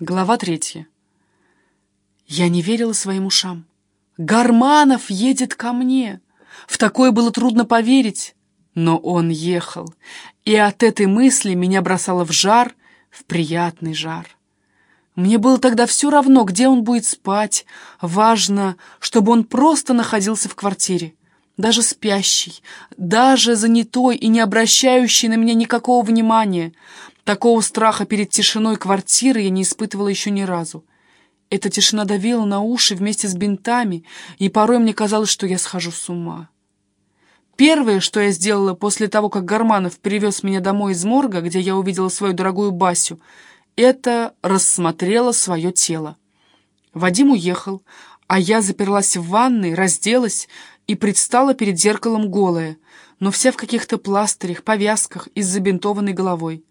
Глава третья. Я не верила своим ушам. Гарманов едет ко мне. В такое было трудно поверить, но он ехал, и от этой мысли меня бросало в жар, в приятный жар. Мне было тогда все равно, где он будет спать. Важно, чтобы он просто находился в квартире. Даже спящий, даже занятой и не обращающий на меня никакого внимания. Такого страха перед тишиной квартиры я не испытывала еще ни разу. Эта тишина давила на уши вместе с бинтами, и порой мне казалось, что я схожу с ума. Первое, что я сделала после того, как Гарманов привез меня домой из морга, где я увидела свою дорогую Басю, это рассмотрела свое тело. Вадим уехал, а я заперлась в ванной, разделась и предстала перед зеркалом голая, но вся в каких-то пластырях, повязках и с забинтованной головой.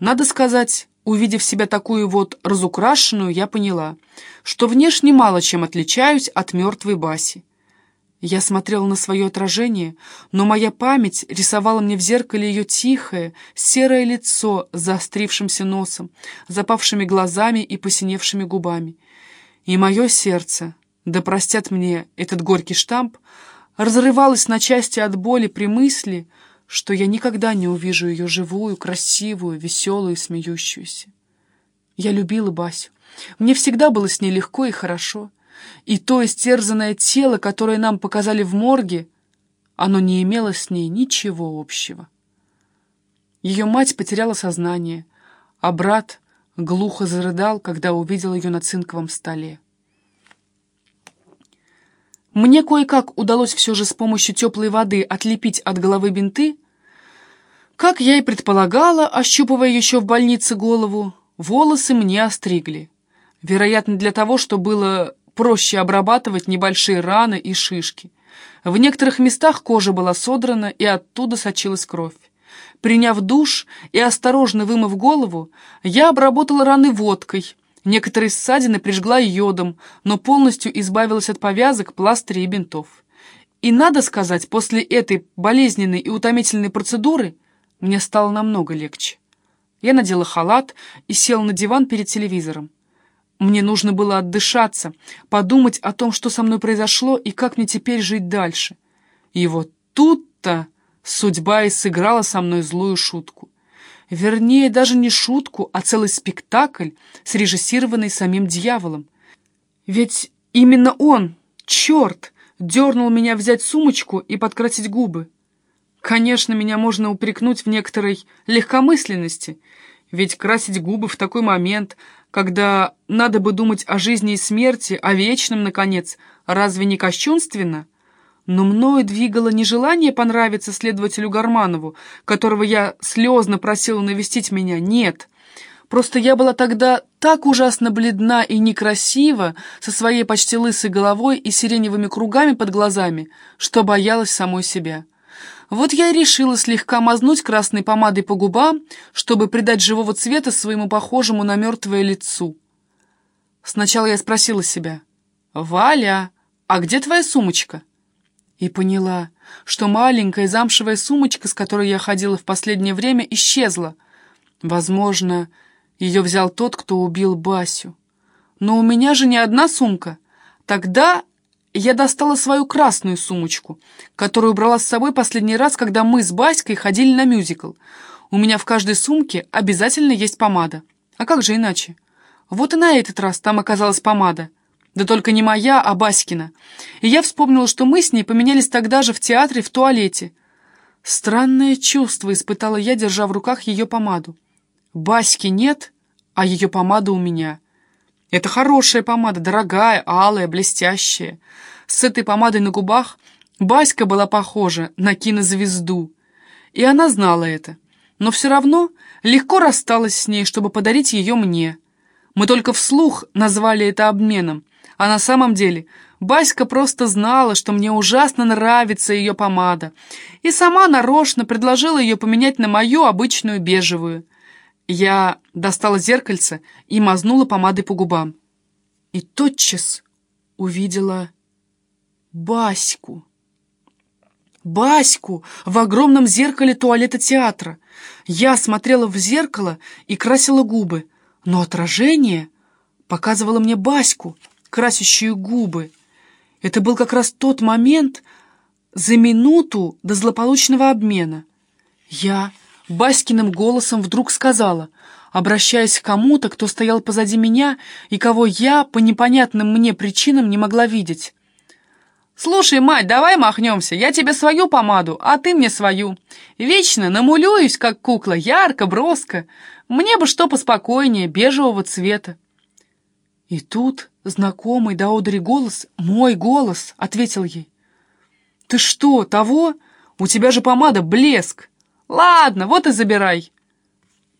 Надо сказать, увидев себя такую вот разукрашенную, я поняла, что внешне мало чем отличаюсь от мертвой Баси. Я смотрела на свое отражение, но моя память рисовала мне в зеркале ее тихое, серое лицо с заострившимся носом, запавшими глазами и посиневшими губами. И мое сердце, да простят мне этот горький штамп, разрывалось на части от боли при мысли, что я никогда не увижу ее живую, красивую, веселую и смеющуюся. Я любила Басю. Мне всегда было с ней легко и хорошо. И то истерзанное тело, которое нам показали в морге, оно не имело с ней ничего общего. Ее мать потеряла сознание, а брат глухо зарыдал, когда увидел ее на цинковом столе. Мне кое-как удалось все же с помощью теплой воды отлепить от головы бинты. Как я и предполагала, ощупывая еще в больнице голову, волосы мне остригли. Вероятно, для того, чтобы было проще обрабатывать небольшие раны и шишки. В некоторых местах кожа была содрана, и оттуда сочилась кровь. Приняв душ и осторожно вымыв голову, я обработала раны водкой, Некоторые ссадины прижгла йодом, но полностью избавилась от повязок, пластырей и бинтов. И надо сказать, после этой болезненной и утомительной процедуры мне стало намного легче. Я надела халат и села на диван перед телевизором. Мне нужно было отдышаться, подумать о том, что со мной произошло и как мне теперь жить дальше. И вот тут-то судьба и сыграла со мной злую шутку. Вернее, даже не шутку, а целый спектакль, срежиссированный самим дьяволом. Ведь именно он, черт, дернул меня взять сумочку и подкрасить губы. Конечно, меня можно упрекнуть в некоторой легкомысленности, ведь красить губы в такой момент, когда надо бы думать о жизни и смерти, о вечном, наконец, разве не кощунственно? Но мною двигало не желание понравиться следователю Гарманову, которого я слезно просила навестить меня, нет. Просто я была тогда так ужасно бледна и некрасива, со своей почти лысой головой и сиреневыми кругами под глазами, что боялась самой себя. Вот я и решила слегка мазнуть красной помадой по губам, чтобы придать живого цвета своему похожему на мертвое лицу. Сначала я спросила себя, «Валя, а где твоя сумочка?» И поняла, что маленькая замшевая сумочка, с которой я ходила в последнее время, исчезла. Возможно, ее взял тот, кто убил Басю. Но у меня же не одна сумка. Тогда я достала свою красную сумочку, которую брала с собой последний раз, когда мы с Баськой ходили на мюзикл. У меня в каждой сумке обязательно есть помада. А как же иначе? Вот и на этот раз там оказалась помада. Да только не моя, а Баськина. И я вспомнила, что мы с ней поменялись тогда же в театре в туалете. Странное чувство испытала я, держа в руках ее помаду. Баськи нет, а ее помада у меня. Это хорошая помада, дорогая, алая, блестящая. С этой помадой на губах Баська была похожа на кинозвезду. И она знала это. Но все равно легко рассталась с ней, чтобы подарить ее мне. Мы только вслух назвали это обменом, а на самом деле Баська просто знала, что мне ужасно нравится ее помада, и сама нарочно предложила ее поменять на мою обычную бежевую. Я достала зеркальце и мазнула помадой по губам. И тотчас увидела Баську. Баську в огромном зеркале туалета театра. Я смотрела в зеркало и красила губы, но отражение — показывала мне Баську, красящую губы. Это был как раз тот момент за минуту до злополучного обмена. Я Баськиным голосом вдруг сказала, обращаясь к кому-то, кто стоял позади меня и кого я по непонятным мне причинам не могла видеть. «Слушай, мать, давай махнемся. Я тебе свою помаду, а ты мне свою. Вечно намулююсь, как кукла, ярко, броско. Мне бы что поспокойнее, бежевого цвета». И тут знакомый до одри голос, мой голос, ответил ей. «Ты что, того? У тебя же помада блеск. Ладно, вот и забирай».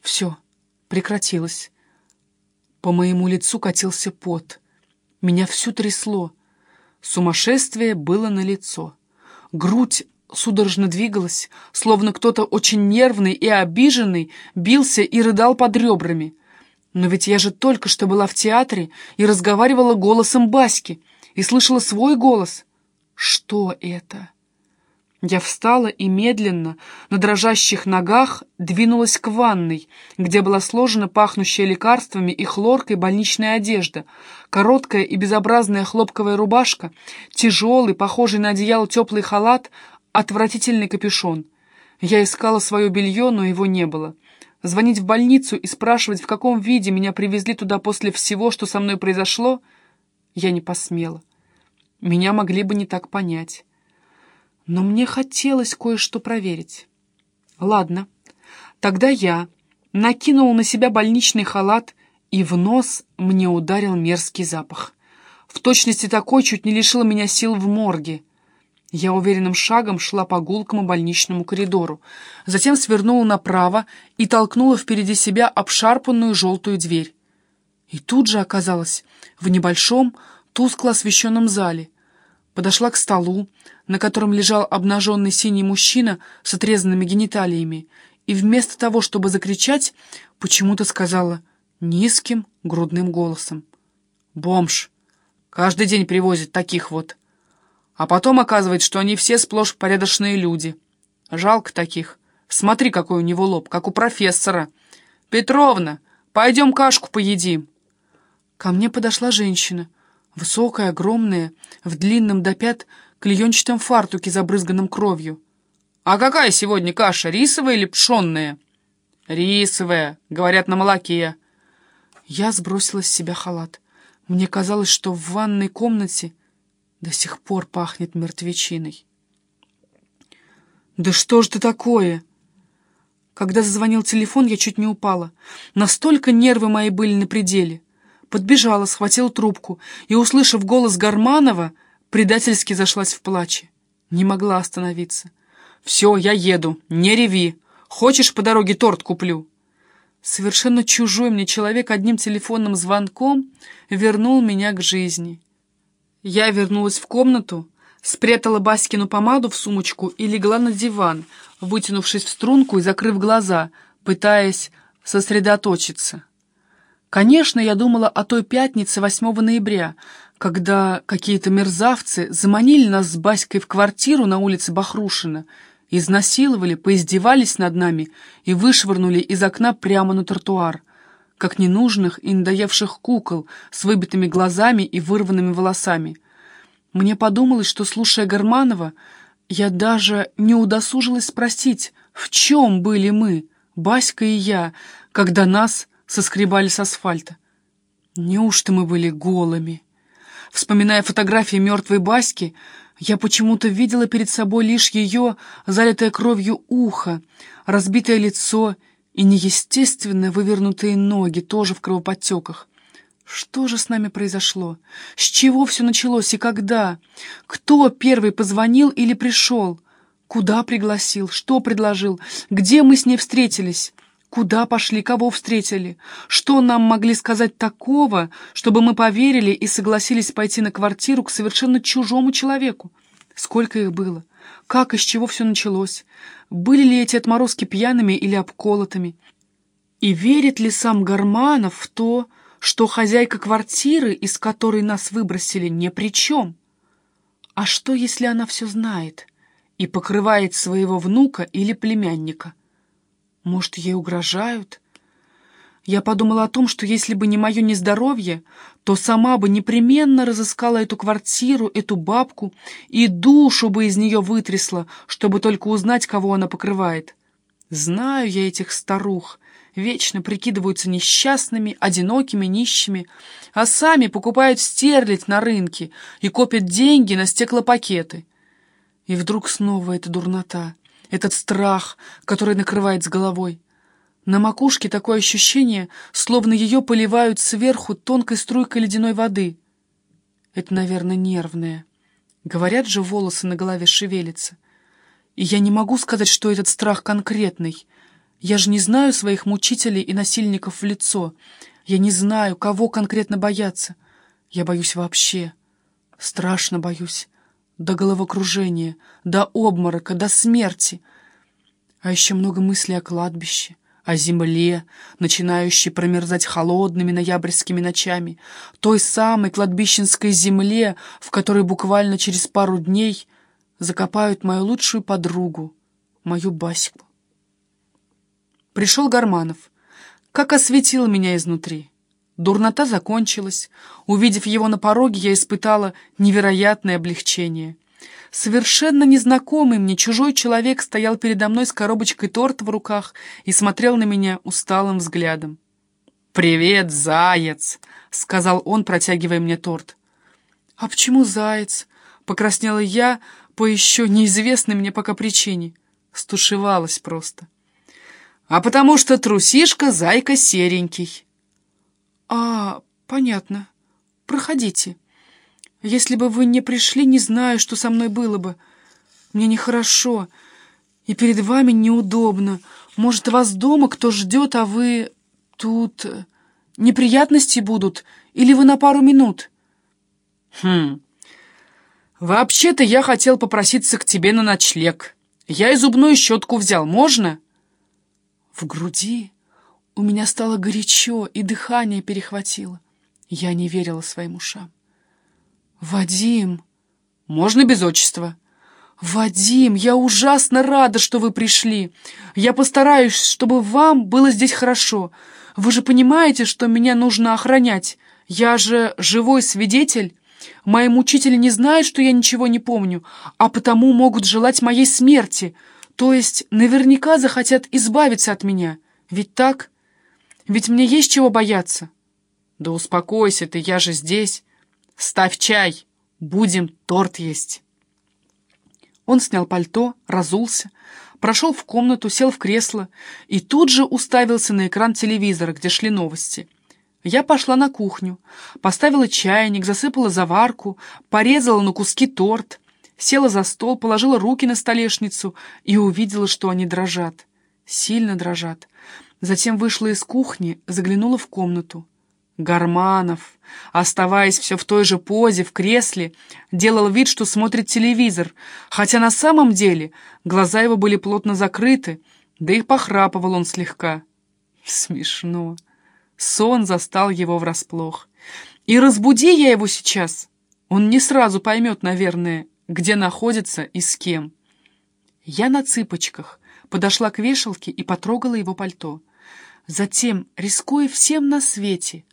Все, прекратилось. По моему лицу катился пот. Меня всю трясло. Сумасшествие было налицо. Грудь судорожно двигалась, словно кто-то очень нервный и обиженный бился и рыдал под ребрами. Но ведь я же только что была в театре и разговаривала голосом Баски, и слышала свой голос. Что это? Я встала и медленно, на дрожащих ногах, двинулась к ванной, где была сложена пахнущая лекарствами и хлоркой больничная одежда, короткая и безобразная хлопковая рубашка, тяжелый, похожий на одеяло теплый халат, отвратительный капюшон. Я искала свое белье, но его не было. Звонить в больницу и спрашивать, в каком виде меня привезли туда после всего, что со мной произошло, я не посмела. Меня могли бы не так понять. Но мне хотелось кое-что проверить. Ладно, тогда я накинул на себя больничный халат, и в нос мне ударил мерзкий запах. В точности такой чуть не лишила меня сил в морге. Я уверенным шагом шла по гулкому больничному коридору, затем свернула направо и толкнула впереди себя обшарпанную желтую дверь. И тут же оказалась в небольшом, тускло освещенном зале. Подошла к столу, на котором лежал обнаженный синий мужчина с отрезанными гениталиями, и вместо того, чтобы закричать, почему-то сказала низким грудным голосом. «Бомж! Каждый день привозят таких вот. А потом оказывается, что они все сплошь порядочные люди. Жалко таких. Смотри, какой у него лоб, как у профессора. Петровна, пойдем кашку поедим». Ко мне подошла женщина, высокая, огромная, в длинном до пят клеенчатом фартуке, забрызганном кровью. «А какая сегодня каша, рисовая или пшенная?» «Рисовая, говорят, на молоке». Я сбросила с себя халат. Мне казалось, что в ванной комнате до сих пор пахнет мертвечиной. «Да что ж это такое?» Когда зазвонил телефон, я чуть не упала. Настолько нервы мои были на пределе. Подбежала, схватила трубку и, услышав голос Гарманова, предательски зашлась в плаче. Не могла остановиться. «Все, я еду, не реви. Хочешь, по дороге торт куплю?» Совершенно чужой мне человек одним телефонным звонком вернул меня к жизни. Я вернулась в комнату, спрятала Баськину помаду в сумочку и легла на диван, вытянувшись в струнку и закрыв глаза, пытаясь сосредоточиться. Конечно, я думала о той пятнице 8 ноября, когда какие-то мерзавцы заманили нас с Баськой в квартиру на улице Бахрушина, изнасиловали, поиздевались над нами и вышвырнули из окна прямо на тротуар, как ненужных и надоевших кукол с выбитыми глазами и вырванными волосами. Мне подумалось, что, слушая Гарманова, я даже не удосужилась спросить, в чем были мы, Баська и я, когда нас соскребали с асфальта. Неужто мы были голыми? Вспоминая фотографии мертвой Баськи, я почему-то видела перед собой лишь ее залитое кровью ухо, разбитое лицо и неестественно вывернутые ноги, тоже в кровоподтеках. Что же с нами произошло? С чего все началось и когда? Кто первый позвонил или пришел? Куда пригласил? Что предложил? Где мы с ней встретились? Куда пошли, кого встретили? Что нам могли сказать такого, чтобы мы поверили и согласились пойти на квартиру к совершенно чужому человеку? Сколько их было? Как и с чего все началось? Были ли эти отморозки пьяными или обколотыми? И верит ли сам Гарманов в то, что хозяйка квартиры, из которой нас выбросили, ни при чем? А что, если она все знает и покрывает своего внука или племянника? Может, ей угрожают? Я подумала о том, что если бы не мое нездоровье, то сама бы непременно разыскала эту квартиру, эту бабку и душу бы из нее вытрясла, чтобы только узнать, кого она покрывает. Знаю я этих старух, вечно прикидываются несчастными, одинокими, нищими, а сами покупают стерлить на рынке и копят деньги на стеклопакеты. И вдруг снова эта дурнота, этот страх, который накрывает с головой. На макушке такое ощущение, словно ее поливают сверху тонкой струйкой ледяной воды. Это, наверное, нервное. Говорят же, волосы на голове шевелятся. И я не могу сказать, что этот страх конкретный. Я же не знаю своих мучителей и насильников в лицо. Я не знаю, кого конкретно бояться. Я боюсь вообще. Страшно боюсь. До головокружения, до обморока, до смерти. А еще много мыслей о кладбище о земле, начинающей промерзать холодными ноябрьскими ночами, той самой кладбищенской земле, в которой буквально через пару дней закопают мою лучшую подругу, мою Баську. Пришел Гарманов. Как осветил меня изнутри. Дурнота закончилась. Увидев его на пороге, я испытала невероятное облегчение — Совершенно незнакомый мне чужой человек стоял передо мной с коробочкой торта в руках и смотрел на меня усталым взглядом. «Привет, заяц!» — сказал он, протягивая мне торт. «А почему заяц?» — покраснела я по еще неизвестной мне пока причине. Стушевалась просто. «А потому что трусишка, зайка серенький». «А, понятно. Проходите». Если бы вы не пришли, не знаю, что со мной было бы. Мне нехорошо, и перед вами неудобно. Может, вас дома кто ждет, а вы тут... Неприятности будут? Или вы на пару минут?» «Хм... Вообще-то я хотел попроситься к тебе на ночлег. Я и зубную щетку взял. Можно?» В груди у меня стало горячо, и дыхание перехватило. Я не верила своим ушам. «Вадим!» «Можно без отчества?» «Вадим, я ужасно рада, что вы пришли. Я постараюсь, чтобы вам было здесь хорошо. Вы же понимаете, что меня нужно охранять. Я же живой свидетель. Мои мучители не знают, что я ничего не помню, а потому могут желать моей смерти. То есть наверняка захотят избавиться от меня. Ведь так? Ведь мне есть чего бояться». «Да успокойся ты, я же здесь». «Ставь чай! Будем торт есть!» Он снял пальто, разулся, прошел в комнату, сел в кресло и тут же уставился на экран телевизора, где шли новости. Я пошла на кухню, поставила чайник, засыпала заварку, порезала на куски торт, села за стол, положила руки на столешницу и увидела, что они дрожат. Сильно дрожат. Затем вышла из кухни, заглянула в комнату. Гарманов, оставаясь все в той же позе, в кресле, делал вид, что смотрит телевизор, хотя на самом деле глаза его были плотно закрыты, да и похрапывал он слегка. Смешно. Сон застал его врасплох. И разбуди я его сейчас, он не сразу поймет, наверное, где находится и с кем. Я на цыпочках подошла к вешалке и потрогала его пальто. Затем, рискуя всем на свете,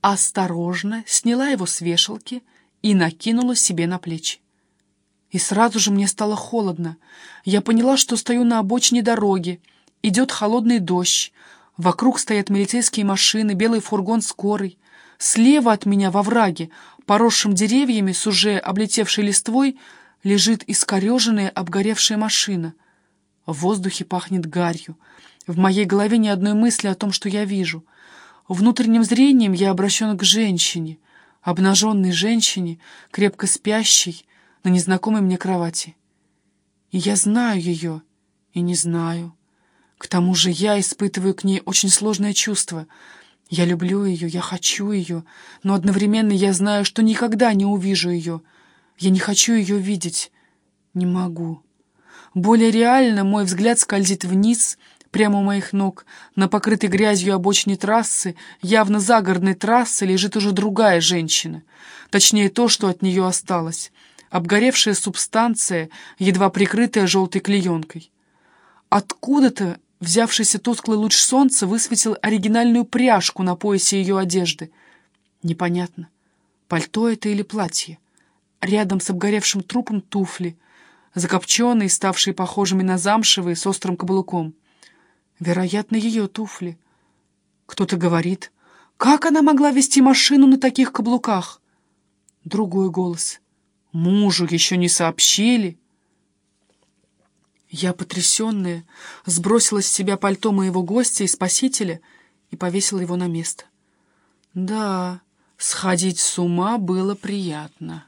осторожно сняла его с вешалки и накинула себе на плечи. И сразу же мне стало холодно. Я поняла, что стою на обочине дороги. Идет холодный дождь. Вокруг стоят милицейские машины, белый фургон скорый. Слева от меня во враге, поросшим деревьями с уже облетевшей листвой, лежит искореженная обгоревшая машина. В воздухе пахнет гарью. В моей голове ни одной мысли о том, что я вижу — Внутренним зрением я обращен к женщине, обнаженной женщине, крепко спящей на незнакомой мне кровати. И я знаю ее, и не знаю. К тому же я испытываю к ней очень сложное чувство. Я люблю ее, я хочу ее, но одновременно я знаю, что никогда не увижу ее. Я не хочу ее видеть. Не могу. Более реально мой взгляд скользит вниз — Прямо у моих ног, на покрытой грязью обочине трассы, явно загородной трассы, лежит уже другая женщина. Точнее, то, что от нее осталось. Обгоревшая субстанция, едва прикрытая желтой клеенкой. Откуда-то взявшийся тусклый луч солнца высветил оригинальную пряжку на поясе ее одежды. Непонятно, пальто это или платье. Рядом с обгоревшим трупом туфли, закопченные, ставшие похожими на замшевые, с острым каблуком. Вероятно, ее туфли. Кто-то говорит, как она могла вести машину на таких каблуках? Другой голос. Мужу еще не сообщили. Я, потрясенная, сбросила с себя пальто моего гостя и спасителя и повесила его на место. Да, сходить с ума было приятно.